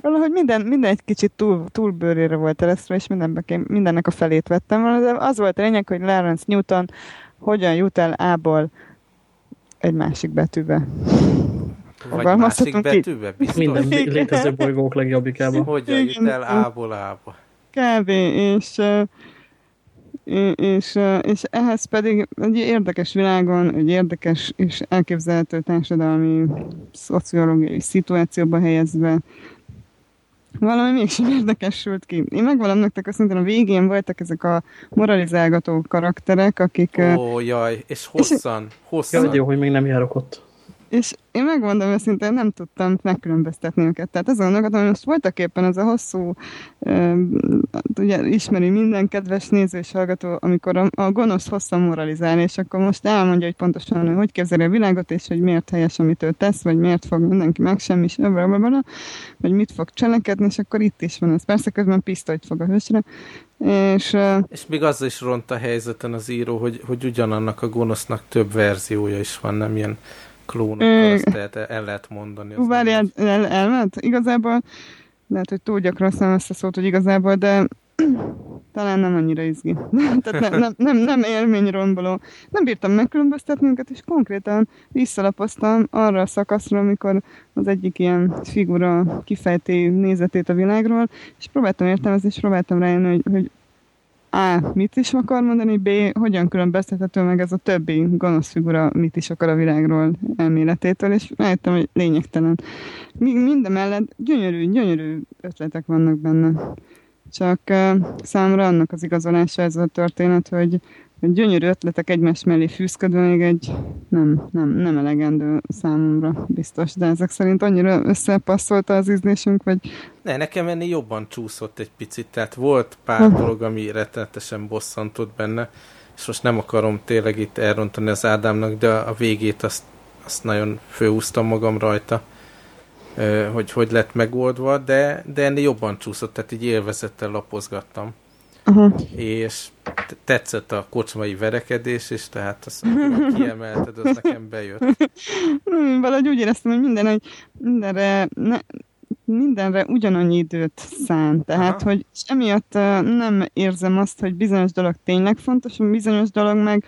Valahogy minden, minden egy kicsit túl, túl bőrére volt eresztve, és mindennek, mindennek a felét vettem de az volt a lényeg, hogy Lawrence Newton hogyan jut el A-ból egy másik betűbe. Vagy másik betűbe? Biztos? Minden létező bolygók legjobbikába. Hogyan jut el A-ból A-ba? Kb. És, és, és ehhez pedig egy érdekes világon, egy érdekes és elképzelhető társadalmi, szociológiai szituációba helyezve valami mégsem érdekesült ki. Én megvalom nektek, azt mondtam, a végén voltak ezek a moralizálgató karakterek, akik... Ó, jaj, és hosszan, hosszan. Jaj, jó, hogy még nem járok ott és én megmondom őszintén, nem tudtam megkülönböztetni őket. Tehát azon gondolkodom, hogy most voltak éppen ez a hosszú, ugye ismeri minden kedves néző és hallgató, amikor a, a gonosz hosszan moralizál, és akkor most elmondja, hogy pontosan hogy, képzeli a világot, és hogy miért helyes, amit ő tesz, vagy miért fog mindenki megsemmis, vagy mit fog cselekedni, és akkor itt is van ez. Persze közben pisztolyt fog a hősre, és, és még azzal is ront a helyzeten az író, hogy, hogy ugyanannak a gonosznak több verziója is van, nem ilyen klónokkal, azt lehet, el lehet mondani. Várjál, el, elment? Igazából lehet, hogy túl gyakran használom ezt a szót, hogy igazából, de talán nem annyira izgi. Tehát nem, nem, nem, nem élményromboló. Nem bírtam megkülönböztetni őket, és konkrétan visszalapoztam arra a szakaszra, amikor az egyik ilyen figura kifejti nézetét a világról, és próbáltam értelmezni, és próbáltam rájönni, hogy, hogy a. Mit is akar mondani? B. Hogyan különböztethető meg ez a többi gonosz figura mit is akar a világról elméletétől, és rájöttem, hogy lényegtelen. Minden mellett gyönyörű, gyönyörű ötletek vannak benne. Csak uh, számomra annak az igazolása ez a történet, hogy gyönyörű ötletek egymás mellé fűzködve még egy nem, nem, nem elegendő számomra biztos, de ezek szerint annyira összepasszolta az ízlésünk, vagy... Ne, nekem ennél jobban csúszott egy picit, tehát volt pár hm. dolog, ami rettenetesen bosszantott benne, és most nem akarom tényleg itt elrontani az Ádámnak, de a végét azt, azt nagyon főúztam magam rajta, hogy hogy lett megoldva, de, de ennél jobban csúszott, tehát így élvezettel lapozgattam. Uh-huh. És tetszett a kocsmai verekedés, és tehát azt kiemelted, az nekem bejött. Valahogy úgy éreztem, hogy minden, hogy mindenre, ne, mindenre ugyanannyi időt szán. Tehát, Aha. hogy emiatt nem érzem azt, hogy bizonyos dolog tényleg fontos, bizonyos dolog meg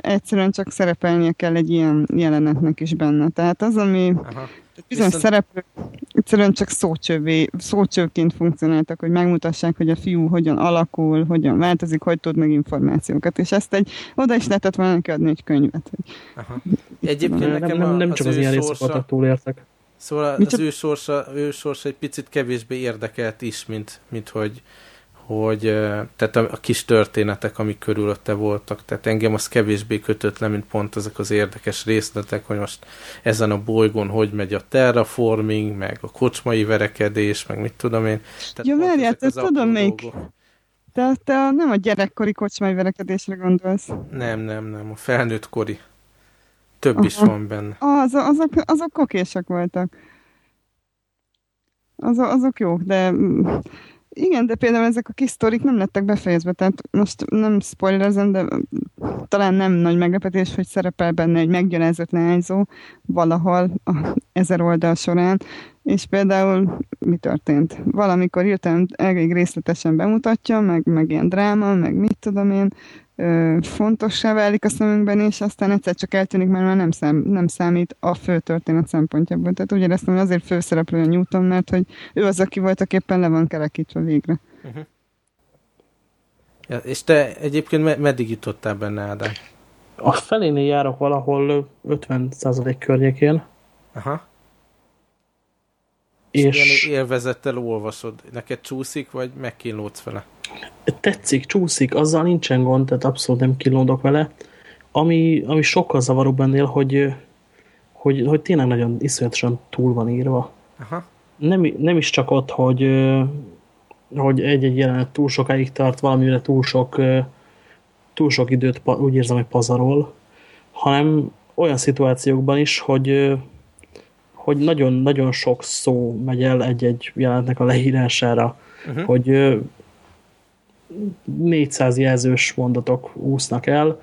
egyszerűen csak szerepelnie kell egy ilyen jelenetnek is benne. Tehát az, ami Aha. bizonyos Viszont... szereplők egyszerűen csak szócsövé, szócsőként funkcionáltak, hogy megmutassák, hogy a fiú hogyan alakul, hogyan változik, hogy tud meg információkat. És ezt egy, oda is lehetett volna adni egy könyvet. Hogy... Aha. Egyébként nem, nekem nem, nem, nem csak az, az ilyen részokat túlértek. Szóval az csak... ő, sorsa, ő sorsa egy picit kevésbé érdekelt is, mint, mint hogy, hogy tehát a, a kis történetek, amik körülötte voltak, tehát engem az kevésbé kötött le, mint pont ezek az érdekes részletek, hogy most ezen a bolygón hogy megy a terraforming, meg a kocsmai verekedés, meg mit tudom én. Tehát Jó, várját, ezt tudom még. Te, te nem a gyerekkori kocsmai verekedésre gondolsz. Nem, nem, nem, a felnőtt kori. Több Aha. is van benne. Az, azok, azok kokésak voltak. Az, azok jók, de igen, de például ezek a kis sztorik nem lettek befejezve, tehát most nem spoilerezem, de talán nem nagy meglepetés, hogy szerepel benne egy meggyalázott leányzó valahol a ezer oldal során, és például mi történt? Valamikor hirtelen elég részletesen bemutatja, meg, meg ilyen dráma, meg mit tudom én, fontossá válik a szemünkben, és aztán egyszer csak eltűnik, mert már nem, szám, nem számít a fő történet szempontjából. Tehát úgy éreztem, hogy azért főszereplő a Newton, mert hogy ő az, aki voltak éppen le van kerekítve végre. Uh-huh. Ja, és te egyébként me- meddig jutottál benne, Ádám? A felénél járok valahol 50% környékén. Aha. És... élvezettel olvasod. Neked csúszik, vagy megkínlódsz vele? Tetszik, csúszik, azzal nincsen gond, tehát abszolút nem kilódok vele. Ami, ami sokkal zavaróbb bennél, hogy, hogy, hogy tényleg nagyon iszonyatosan túl van írva. Aha. Nem, nem is csak ott, hogy, hogy egy-egy jelenet túl sokáig tart, valamire túl sok, túl sok időt úgy érzem, hogy pazarol, hanem olyan szituációkban is, hogy hogy nagyon-nagyon sok szó megy el egy-egy jelentnek a leírására, uh -huh. hogy 400 jelzős mondatok úsznak el,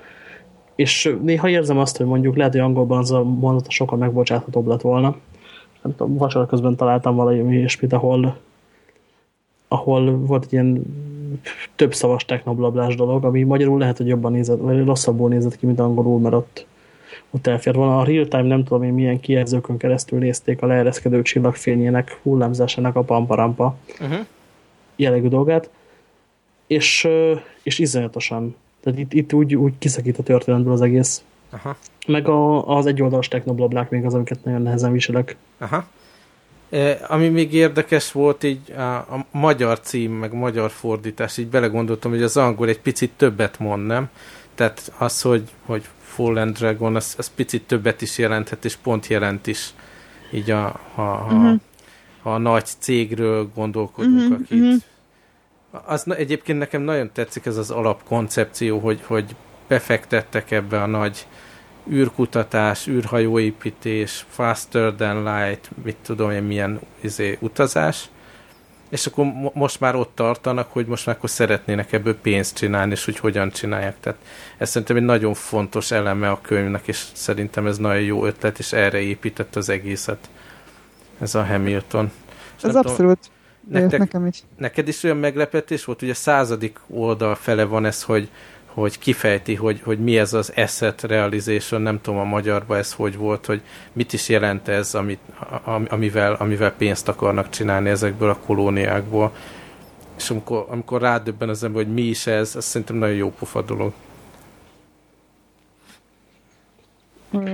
és néha érzem azt, hogy mondjuk lehet, hogy angolban az a mondat sokkal megbocsáthatóbb lett volna. Nem tudom, vacsora közben találtam valami ilyesmit, ahol, ahol volt egy ilyen több szavas technoblablás dolog, ami magyarul lehet, hogy jobban nézett, vagy rosszabbul nézett ki, mint angolul, mert ott, ott elfér volna. A real-time nem tudom én milyen kijelzőkön keresztül nézték a leereszkedő csillagfényének hullámzásának a pamparampa uh -huh. jellegű dolgát és, és iszonyatosan. Tehát itt, itt úgy, úgy kiszakít a történetből az egész. Aha. Meg a, az egyoldalas technoblablák még az, amiket nagyon nehezen viselek. Aha. E, ami még érdekes volt, így a, a magyar cím, meg magyar fordítás, így belegondoltam, hogy az angol egy picit többet mond, nem? Tehát az, hogy, hogy Fallen Dragon, az, az picit többet is jelenthet, és pont jelent is. Így a, ha, ha, uh-huh. ha a nagy cégről gondolkodunk, uh-huh, akit uh-huh az egyébként nekem nagyon tetszik ez az alapkoncepció, hogy, hogy befektettek ebbe a nagy űrkutatás, űrhajóépítés, faster than light, mit tudom én, milyen izé, utazás, és akkor mo most már ott tartanak, hogy most már akkor szeretnének ebből pénzt csinálni, és hogy hogyan csinálják. Tehát ez szerintem egy nagyon fontos eleme a könyvnek, és szerintem ez nagyon jó ötlet, és erre épített az egészet. Ez a Hamilton. Ez abszolút. Nektek, nekem is. Neked is olyan meglepetés volt, ugye a századik oldal fele van ez, hogy, hogy kifejti, hogy, hogy mi ez az asset realization, nem tudom a magyarban ez hogy volt, hogy mit is jelent ez, amit, amivel, amivel pénzt akarnak csinálni ezekből a kolóniákból. És amikor, amikor rádöbben az ember, hogy mi is ez, az szerintem nagyon jó pofa dolog.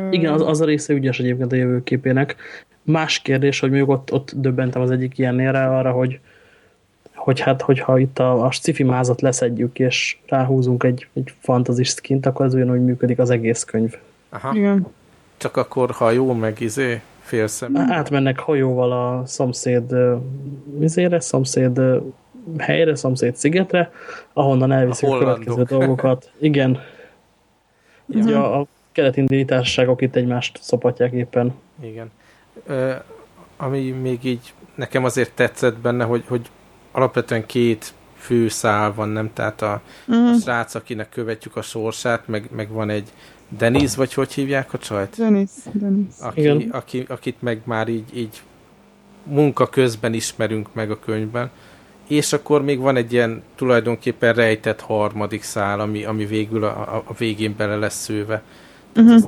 Igen, az, az a része ügyes egyébként a jövőképének. Más kérdés, hogy mondjuk ott, ott döbbentem az egyik ilyennél rá arra, hogy, hogy hát, hogyha itt a, a sci-fi mázat leszedjük, és ráhúzunk egy, egy fantasy skint, akkor ez ugyanúgy működik az egész könyv. Aha. Igen. Csak akkor hajó, meg izé, félszem. Átmennek hajóval a szomszéd vizére, szomszéd helyre, szomszéd szigetre, ahonnan elviszik a, a következő dolgokat. Igen. Ja. A, a kelet-indiai társaságok itt egymást szopatják éppen. Igen ami még így nekem azért tetszett benne, hogy, hogy alapvetően két fő szál van, nem? Tehát a, mm. a srác, akinek követjük a sorsát, meg, meg van egy Denis, vagy hogy hívják a csajt? Denis, Denis. Aki, aki, akit meg már így, így munka közben ismerünk meg a könyvben. És akkor még van egy ilyen tulajdonképpen rejtett harmadik szál, ami, ami végül a, a végén bele lesz szőve. Uh-huh. Az,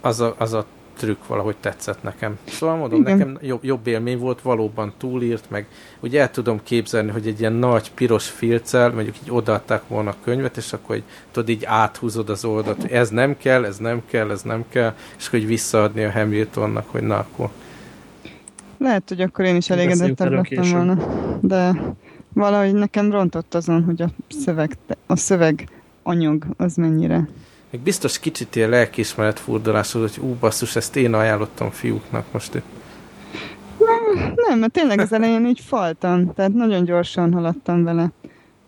az, a, az a trükk valahogy tetszett nekem. Szóval mondom, Igen. nekem jobb, jobb élmény volt, valóban túlírt, meg ugye el tudom képzelni, hogy egy ilyen nagy piros filccel, mondjuk így odaadták volna a könyvet, és akkor így, tudod, így áthúzod az oldalt, hogy ez nem kell, ez nem kell, ez nem kell, és hogy visszaadni a Hamiltonnak, hogy na akkor lehet, hogy akkor én is elégedettebb lettem volna. De valahogy nekem rontott azon, hogy a szöveg, a szöveg anyag az mennyire. Még biztos kicsit ilyen lelkiismeret furdalásod, hogy ú, basszus, ezt én ajánlottam fiúknak most. Nem, nem, mert tényleg az elején így faltam, tehát nagyon gyorsan haladtam vele.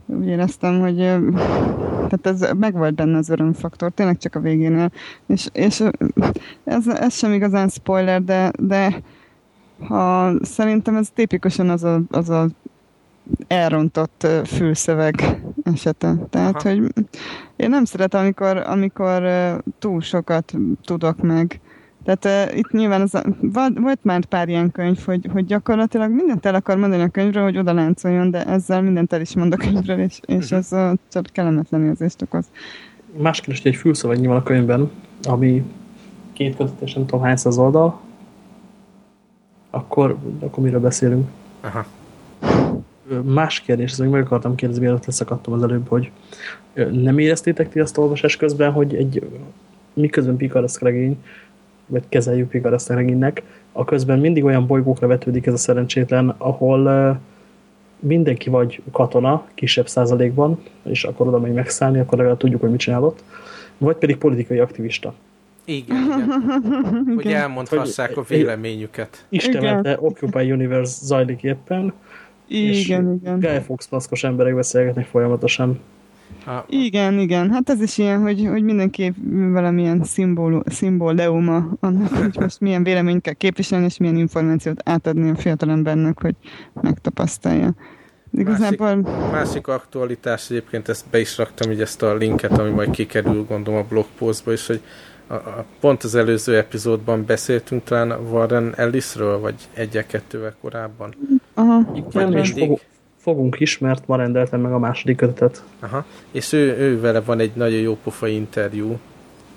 Úgy éreztem, hogy tehát ez megvolt benne az örömfaktor, tényleg csak a végénél. És, és ez, ez sem igazán spoiler, de, de ha szerintem ez tipikusan az a, az a elrontott fülszöveg esete. Tehát, Aha. hogy én nem szeretem, amikor, amikor túl sokat tudok meg. Tehát uh, itt nyilván az a, volt már pár ilyen könyv, hogy, hogy gyakorlatilag mindent el akar mondani a könyvről, hogy oda láncoljon, de ezzel mindent el is mond a könyvről, és, és uh-huh. ez uh, csak kellemetlen érzést okoz. Más kérdés, hogy egy fülszövegnyi van a könyvben, ami két kötetes, nem tudom hány az oldal, akkor, akkor miről beszélünk? Aha. Más kérdés, ezt még meg akartam kérdezni, mielőtt leszakadtam az előbb, hogy nem éreztétek ti azt a olvasás közben, hogy egy miközben pikareszk regény, vagy kezeljük pikareszk regénynek, a közben mindig olyan bolygókra vetődik ez a szerencsétlen, ahol mindenki vagy katona, kisebb százalékban, és akkor oda megy megszállni, akkor legalább tudjuk, hogy mit csinálott, vagy pedig politikai aktivista. Igen, igen. Hogy elmondhassák a véleményüket. Isten, de Occupy Universe zajlik éppen, igen, igen. Guy Fawkes maszkos emberek beszélgetnek folyamatosan. Ha. Igen, igen. Hát ez is ilyen, hogy, hogy mindenki valamilyen szimbol, szimbóleuma annak, hogy most milyen véleményt kell képviselni, és milyen információt átadni a fiatalembernek, hogy megtapasztalja. Igazából... Másik, másik aktualitás, egyébként ezt be is raktam, így ezt a linket, ami majd kikerül, gondolom a blogpostba is, hogy a, a, pont az előző epizódban beszéltünk talán Warren Ellisről, vagy egyel-kettővel korábban. Aha. Igen, és fog, fogunk is, mert ma rendeltem meg a második kötetet. Aha. És ő, ő vele van egy nagyon jó pofa interjú,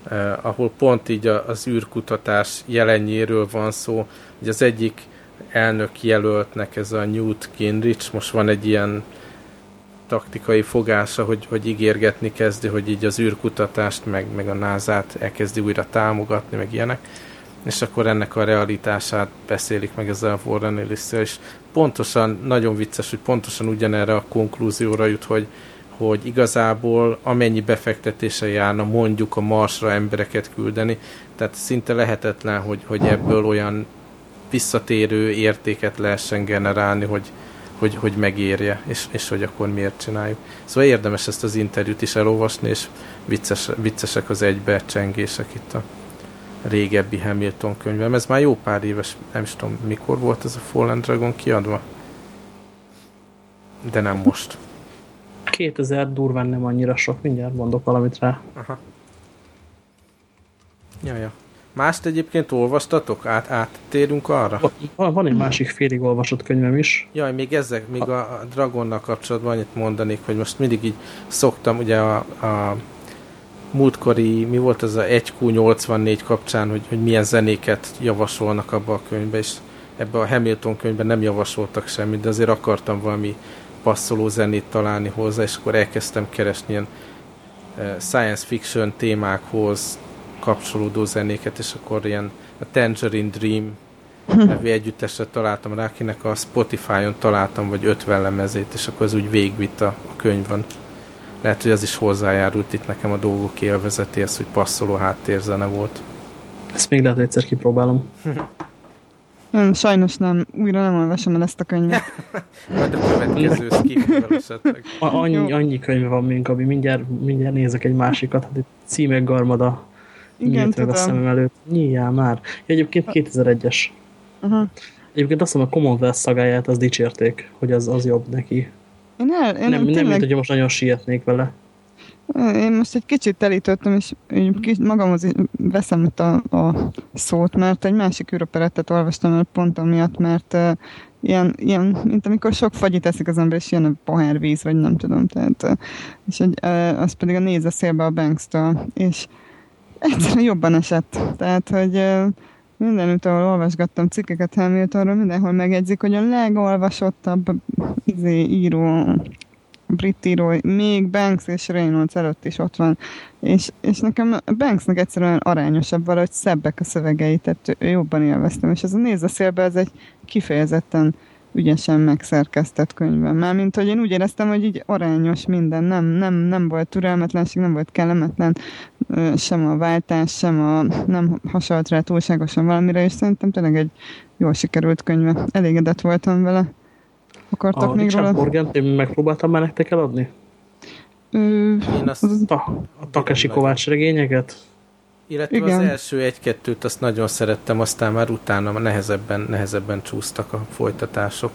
eh, ahol pont így a, az űrkutatás jelenjéről van szó, hogy az egyik elnök jelöltnek ez a Newt Gingrich, most van egy ilyen taktikai fogása, hogy, hogy ígérgetni kezdi, hogy így az űrkutatást, meg, meg a NASA-t elkezdi újra támogatni, meg ilyenek. És akkor ennek a realitását beszélik meg ezzel a Warren ellis és pontosan, nagyon vicces, hogy pontosan ugyanerre a konklúzióra jut, hogy, hogy igazából amennyi befektetése járna mondjuk a Marsra embereket küldeni, tehát szinte lehetetlen, hogy, hogy ebből olyan visszatérő értéket lehessen generálni, hogy, hogy, hogy megérje, és, és hogy akkor miért csináljuk. Szóval érdemes ezt az interjút is elolvasni, és vicces, viccesek az egybecsengések itt a régebbi Hamilton könyvem. Ez már jó pár éves, nem is tudom, mikor volt ez a Fallen Dragon kiadva? De nem most. 2000 durván nem annyira sok, mindjárt mondok valamit rá. Aha. Ja, ja. Mást egyébként olvastatok? Át, áttérünk arra? Van, van egy másik félig olvasott könyvem is. Jaj, még ezek, még a, a Dragonnal kapcsolatban annyit mondanék, hogy most mindig így szoktam, ugye a, a múltkori, mi volt ez a 1Q84 kapcsán, hogy, hogy milyen zenéket javasolnak abba a könyvbe, és ebbe a Hamilton könyvben nem javasoltak semmit, de azért akartam valami passzoló zenét találni hozzá, és akkor elkezdtem keresni ilyen uh, science fiction témákhoz kapcsolódó zenéket, és akkor ilyen a Tangerine Dream nevű együttesre találtam rá, akinek a Spotify-on találtam, vagy 50 lemezét, és akkor az úgy végvitt a, a könyvön. Lehet, hogy az is hozzájárult itt nekem a dolgok élvezetéhez, hogy passzoló háttérzene volt. Ezt még lehet egyszer kipróbálom. Nem, sajnos nem. Újra nem olvasom el ezt a könyvet. Majd a következő esetleg. Annyi, annyi könyve van még, ami mindjárt, mindjárt nézek egy másikat. Hát egy címek garmada igen, tudom. a szemem előtt. Nyíljál már. Egyébként 2001-es. Uh -huh. Egyébként azt mondom, a Commonwealth szagáját az dicsérték, hogy az, az jobb neki. Én el, én nem, nem, tényleg... mint hogy most nagyon sietnék vele. Én most egy kicsit telítottam, és magamhoz veszem itt a, a szót, mert egy másik űroperettet olvastam el pont amiatt, mert uh, ilyen, ilyen, mint amikor sok fagyit eszik az ember, és jön a pohár víz, vagy nem tudom, tehát, uh, és egy, uh, az pedig a néz a szélbe a Banks-től, és egyszerűen jobban esett. Tehát, hogy uh, mindenütt, ahol olvasgattam cikkeket Hamiltonról, mindenhol megjegyzik, hogy a legolvasottabb izé, író brit író, még Banks és Reynolds előtt is ott van, és, és nekem Banksnek egyszerűen arányosabb valahogy szebbek a szövegei, tehát jobban élveztem, és ez a Nézd a szélbe, ez egy kifejezetten ügyesen megszerkesztett könyvben. Mármint, hogy én úgy éreztem, hogy így arányos minden, nem, nem, nem volt türelmetlenség, nem volt kellemetlen, sem a váltás, sem a nem hasonlott rá túlságosan valamire, és szerintem tényleg egy jól sikerült könyve. Elégedett voltam vele. Akartak a még Richard róla? Morgan-t én megpróbáltam már nektek eladni? Ö, Én azt, A, a Takeshi Kovács regényeket? Illetve Igen. az első egy-kettőt azt nagyon szerettem, aztán már utána nehezebben, nehezebben csúsztak a folytatások.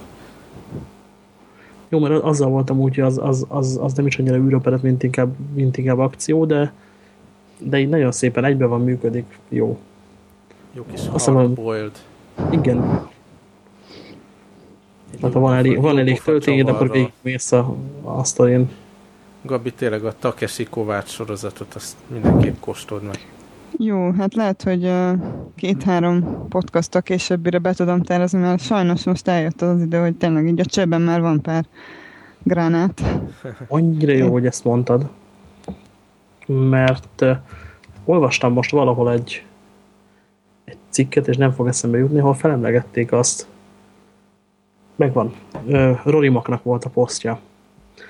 Jó, mert azzal voltam úgy, hogy az, az, az, az nem is annyira űroperett, mint inkább, mint inkább akció, de, de így nagyon szépen egybe van, működik. Jó. Jó kis Azt hiszem, hard a- boiled. Igen. Hát ha van elég, van elég töltényed, akkor végigmész a, a sztorin. Gabi, tényleg a Takeshi Kovács sorozatot azt mindenképp kóstold meg. Jó, hát lehet, hogy két-három podcasttól későbbire be tudom tervezni, mert sajnos most eljött az idő, hogy tényleg így a csőben már van pár gránát. Annyira jó, hogy ezt mondtad. Mert olvastam most valahol egy, egy cikket, és nem fog eszembe jutni, ahol felemlegették azt. Megvan. Uh, Rory Maknak volt a posztja.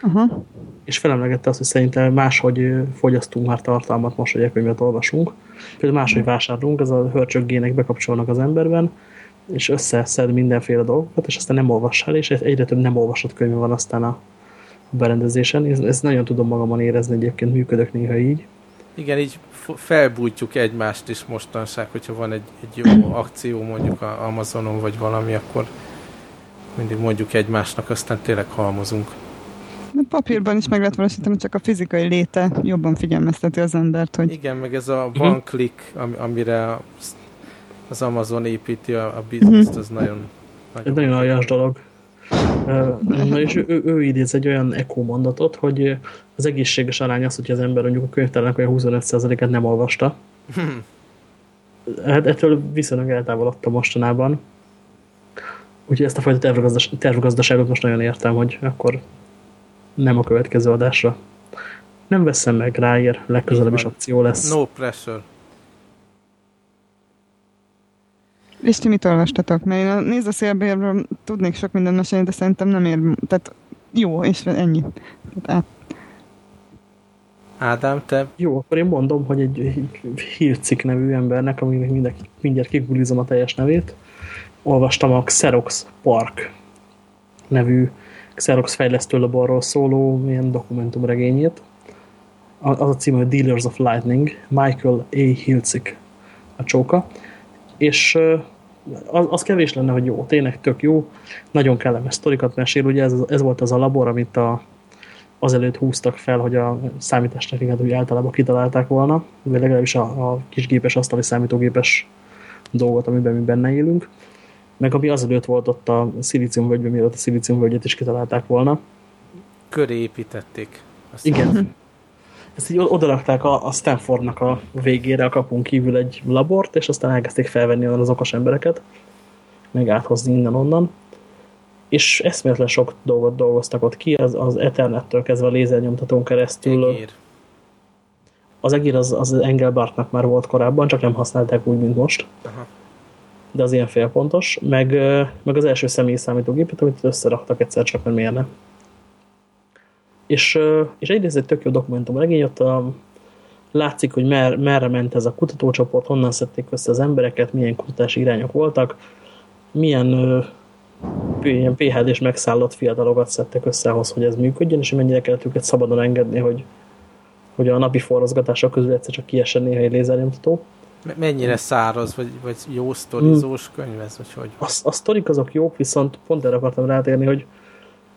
Aha. És felemlegette azt, hogy szerintem máshogy fogyasztunk már tartalmat most, hogy e könyvet olvasunk. Például máshogy vásárolunk, ez a hörcsöggének bekapcsolnak az emberben, és összeszed mindenféle dolgokat, és aztán nem olvassál, és egyre több nem olvasott könyv van aztán a berendezésen. Ez- Ezt nagyon tudom magamon érezni, egyébként működök néha így. Igen, így felbújtjuk egymást is mostanság, hogyha van egy, egy jó akció mondjuk a Amazonon vagy valami, akkor mindig mondjuk egymásnak, aztán tényleg halmozunk. De papírban is meg lehet valósítani, csak a fizikai léte jobban figyelmezteti az embert, hogy Igen, meg ez a one click, am, amire az Amazon építi a, a bizniszt, az nagyon, Ez nagyon aljas dolog. Ö, Na és ő, ő, idéz egy olyan eko mondatot, hogy az egészséges arány az, hogy az ember mondjuk a könyvtárnak olyan 25%-et nem olvasta. Hát ettől viszonylag eltávolodtam mostanában. Úgyhogy ezt a fajta tervgazdas, tervgazdaságot most nagyon értem, hogy akkor nem a következő adásra. Nem veszem meg, ráér, legközelebb is akció lesz. No pressure. És ti mit olvastatok? Mert én a Nézd a szélbérről tudnék sok mindent mesélni, de szerintem nem ér... Tehát jó, és ennyi. Tehát át, Ádám, te Jó, akkor én mondom, hogy egy egy hírcikk nevű embernek, aminek mindenki, mindjárt kigulizom a teljes nevét, olvastam a Xerox Park nevű Xerox fejlesztő laborról szóló ilyen dokumentumregényét. Az a címe, Dealers of Lightning, Michael A. Hilcik a csóka. És az, az kevés lenne, hogy jó, tényleg tök jó, nagyon kellemes sztorikat mesél, ugye ez, ez volt az a labor, amit a, azelőtt húztak fel, hogy a számítástechnikát úgy általában kitalálták volna, vagy legalábbis a, a kisgépes, asztali számítógépes dolgot, amiben mi benne élünk, meg ami azelőtt volt ott a szilíciumvölgyben, mielőtt a szilíciumvölgyet is kitalálták volna. köré építették. Azt Igen. Ezt így odarakták a, a Stanfordnak a végére a kapun kívül egy labort, és aztán elkezdték felvenni onnan az okos embereket, meg áthozni innen-onnan. És eszméletlen sok dolgot dolgoztak ott ki, az, az Ethernettől kezdve a lézernyomtatón keresztül. Egér. Az egér az, az Engelbartnak már volt korábban, csak nem használták úgy, mint most. Aha. De az ilyen félpontos. Meg, meg az első személyi számítógépet, amit összeraktak egyszer csak, mert miért ne. És, és egyrészt egy tök jó dokumentum regény, ott a, látszik, hogy mer, merre ment ez a kutatócsoport, honnan szedték össze az embereket, milyen kutatási irányok voltak, milyen ilyen PHD-s megszállott fiatalokat szedtek össze ahhoz, hogy ez működjön, és mennyire kellett őket szabadon engedni, hogy, hogy a napi forrozgatások közül egyszer csak kiessen néha egy lézernyomtató. Me- Mennyire száraz, vagy, vagy jó sztorizós könyv ez, vagy hogy? A, a sztorik azok jók, viszont pont erre akartam rátérni, hogy,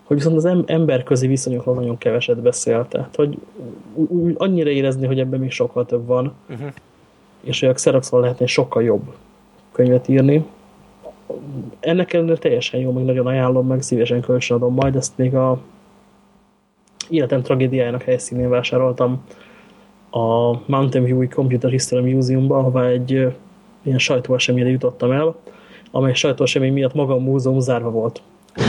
hogy viszont az em- emberközi viszonyokról nagyon keveset beszél. Tehát, hogy ú- ú- annyira érezni, hogy ebben még sokkal több van, Uh-huh. és hogy a Xeroxon lehetne sokkal jobb könyvet írni. Ennek ellenére teljesen jó, meg nagyon ajánlom, meg szívesen kölcsönadom majd, ezt még a életem tragédiájának helyszínén vásároltam a Mountain View Computer History Museumba, ahová egy ilyen sajtóeseményre jutottam el, amely sajtóesemény miatt maga a múzeum zárva volt.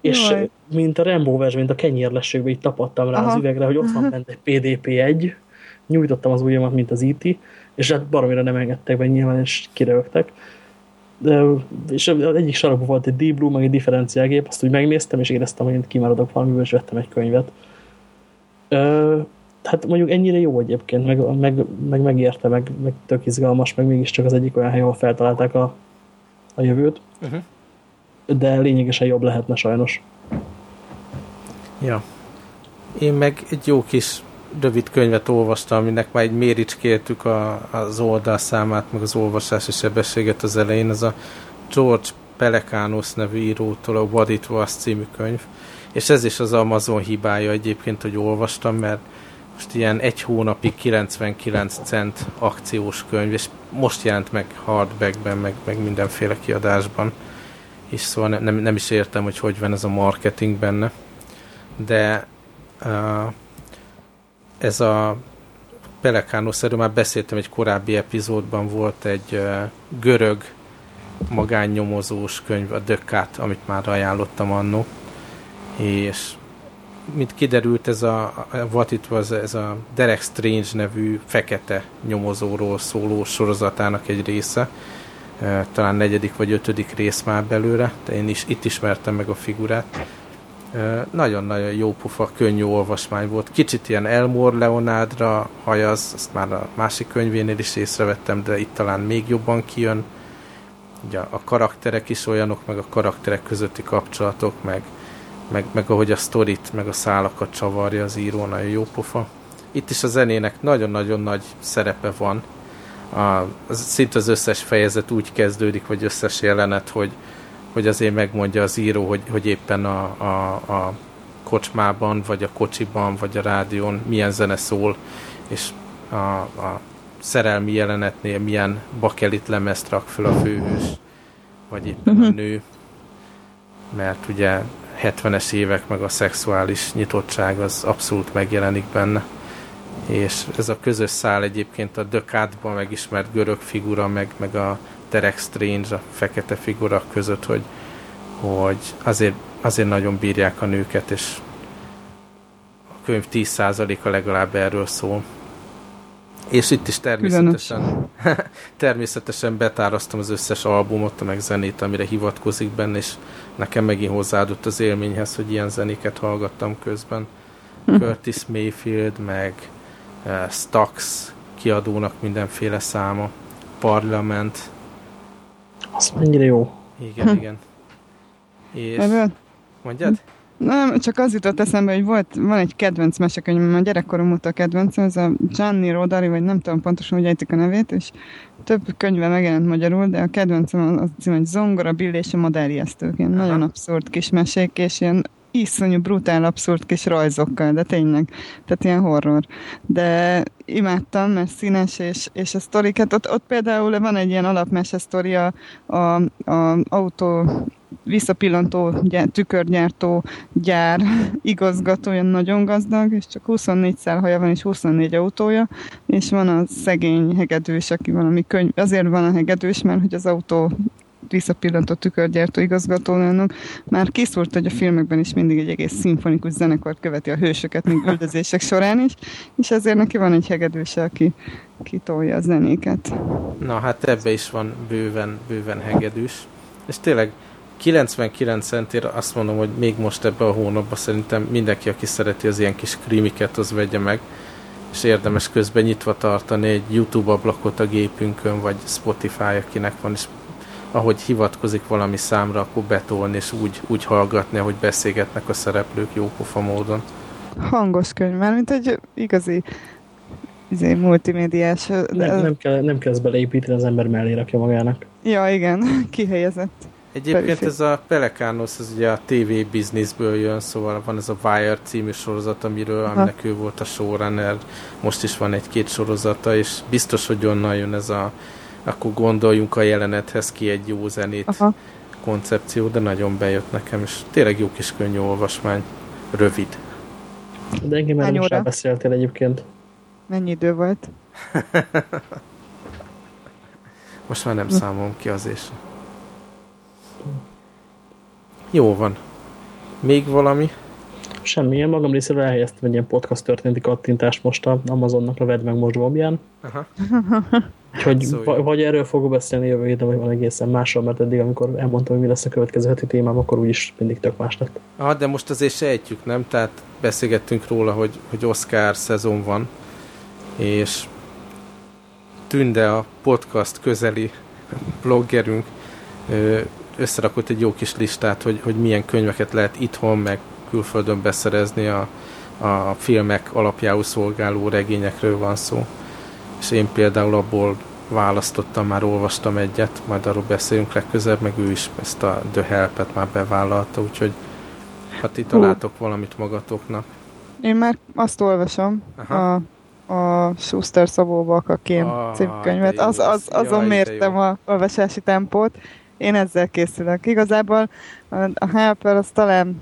És jaj. mint a Rambo vers, mint a kenyérlességbe, így tapadtam rá Aha. az üvegre, hogy ott van bent egy PDP-1, nyújtottam az ujjamat, mint az IT, és hát baromira nem engedtek be nyilván, és kirögtek. De, és az egyik sarokban volt egy Deep Blue, meg egy differenciálgép, azt úgy megnéztem, és éreztem, hogy kimaradok valamiből, és vettem egy könyvet. Ö, hát mondjuk ennyire jó egyébként, meg, meg, meg megérte, meg, meg tök izgalmas, meg mégiscsak az egyik olyan hely, ahol feltalálták a, a jövőt. Uh -huh. De lényegesen jobb lehetne sajnos. Ja. Én meg egy jó kis rövid könyvet olvastam, aminek már egy méricskéltük a, az oldalszámát, meg az olvasási sebességet az elején. Az a George Pelekános nevű írótól a What It Was című könyv. És ez is az Amazon hibája egyébként, hogy olvastam, mert most ilyen egy hónapig 99 cent akciós könyv, és most jelent meg hardbackben, meg, meg mindenféle kiadásban. És szóval nem, nem, nem is értem, hogy hogy van ez a marketing benne. De uh, ez a Pelekános, erről már beszéltem egy korábbi epizódban, volt egy uh, görög magánnyomozós könyv, a Dökkát, amit már ajánlottam annó, és mint kiderült, ez a What It Was, ez a Derek Strange nevű fekete nyomozóról szóló sorozatának egy része, uh, talán negyedik vagy ötödik rész már belőle, de én is itt ismertem meg a figurát, nagyon-nagyon jó pufa, könnyű olvasmány volt. Kicsit ilyen Elmore Leonardra hajaz, azt már a másik könyvénél is észrevettem, de itt talán még jobban kijön. Ugye a karakterek is olyanok, meg a karakterek közötti kapcsolatok, meg, meg, meg ahogy a sztorit, meg a szálakat csavarja az író, nagyon jó pufa. Itt is a zenének nagyon-nagyon nagy szerepe van. A, az, szinte az összes fejezet úgy kezdődik, vagy összes jelenet, hogy, hogy azért megmondja az író, hogy, hogy éppen a, a, a kocsmában, vagy a kocsiban, vagy a rádión milyen zene szól, és a, a szerelmi jelenetnél milyen bakelit lemezt rak fel a főhős, vagy éppen a mhm. nő, mert ugye 70-es évek meg a szexuális nyitottság az abszolút megjelenik benne. És ez a közös szál egyébként a Dökátban megismert görög figura, meg, meg a Derek Strange, a fekete figura között, hogy, hogy azért, azért nagyon bírják a nőket, és a könyv 10%-a legalább erről szól. És itt is természetesen, természetesen betárasztom az összes albumot, meg zenét, amire hivatkozik benne, és nekem megint hozzáadott az élményhez, hogy ilyen zenéket hallgattam közben. Hm. Curtis Mayfield, meg uh, Stax kiadónak mindenféle száma, Parlament, az mennyire jó. Igen, hm. igen. És... Ebből? Mondjad? Nem, csak az jutott eszembe, hogy volt, van egy kedvenc mesekönyv, a gyerekkorom óta kedvenc, ez a Gianni Rodari, vagy nem tudom pontosan, hogy ejtik a nevét, és több könyve megjelent magyarul, de a kedvencem az cím, hogy Zongora, Bill és a Maderjesztők. Ilyen nagyon abszurd kis mesék, és ilyen iszonyú brutál, abszurd kis rajzokkal, de tényleg, tehát ilyen horror. De imádtam, mert színes, és, és a sztoriket, ott, ott például van egy ilyen alapmese sztori a, a, a autó visszapillantó gyár, tükörgyártó gyár igazgatója nagyon gazdag, és csak 24 szel haja van, és 24 autója, és van a szegény hegedős, aki valami könyv, azért van a hegedős, mert hogy az autó visszapillantó tükörgyártó igazgatónak már kiszúrt, hogy a filmekben is mindig egy egész szimfonikus zenekart követi a hősöket, még üldözések során is, és ezért neki van egy hegedőse, aki kitolja a zenéket. Na hát ebbe is van bőven, bőven hegedűs. És tényleg 99 centért azt mondom, hogy még most ebben a hónapban szerintem mindenki, aki szereti az ilyen kis krimiket, az vegye meg, és érdemes közben nyitva tartani egy YouTube ablakot a gépünkön, vagy Spotify, akinek van, és ahogy hivatkozik valami számra, akkor betolni, és úgy, úgy hallgatni, ahogy beszélgetnek a szereplők jópofa módon. Hangos könyv, mert mint egy igazi izé, multimédiás... Nem, nem, kell, nem kell ezt beleépíteni, az ember mellé rakja magának. Ja, igen, kihelyezett. Egyébként ez a Pelekános, ez ugye a TV bizniszből jön, szóval van ez a Wire című sorozat, amiről, Aha. aminek ő volt a showrunner, most is van egy-két sorozata, és biztos, hogy onnan jön ez a akkor gondoljunk a jelenethez ki egy jó zenét Aha. koncepció, de nagyon bejött nekem, és tényleg jó kis könnyű olvasmány, rövid. De engem már most elbeszéltél egyébként. Mennyi idő volt? most már nem számom ki az és. Jó van. Még valami? Semmi, én magam részéről elhelyeztem egy ilyen podcast történeti kattintást most a Amazonnak a Vedd meg most gombján. Aha. Úgyhogy szóval. vagy erről fogok beszélni jövő héten, vagy van egészen másról, mert eddig, amikor elmondtam, hogy mi lesz a következő heti témám, akkor úgyis mindig tök más lett. Ah, de most azért sejtjük, nem? Tehát beszélgettünk róla, hogy, hogy Oscar szezon van, és Tünde a podcast közeli bloggerünk összerakott egy jó kis listát, hogy, hogy milyen könyveket lehet itthon, meg külföldön beszerezni a, a filmek alapjául szolgáló regényekről van szó. És én például abból választottam, már olvastam egyet, majd arról beszélünk legközelebb, meg ő is ezt a The Help-et már bevállalta, úgyhogy hát itt találtok valamit magatoknak. Én már azt olvasom, Aha. a a Schuster Szabó Balkakém ah, című könyvet. Az, az, azon Jaj, mértem a olvasási tempót. Én ezzel készülök. Igazából a Helper az talán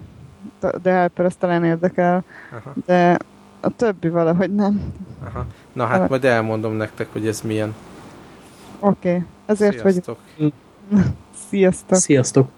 de Helper az talán érdekel, Aha. de a többi valahogy nem. Aha. Na hát majd elmondom nektek, hogy ez milyen. Oké, okay. ezért Sziasztok. vagy... Sziasztok. Sziasztok.